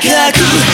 同く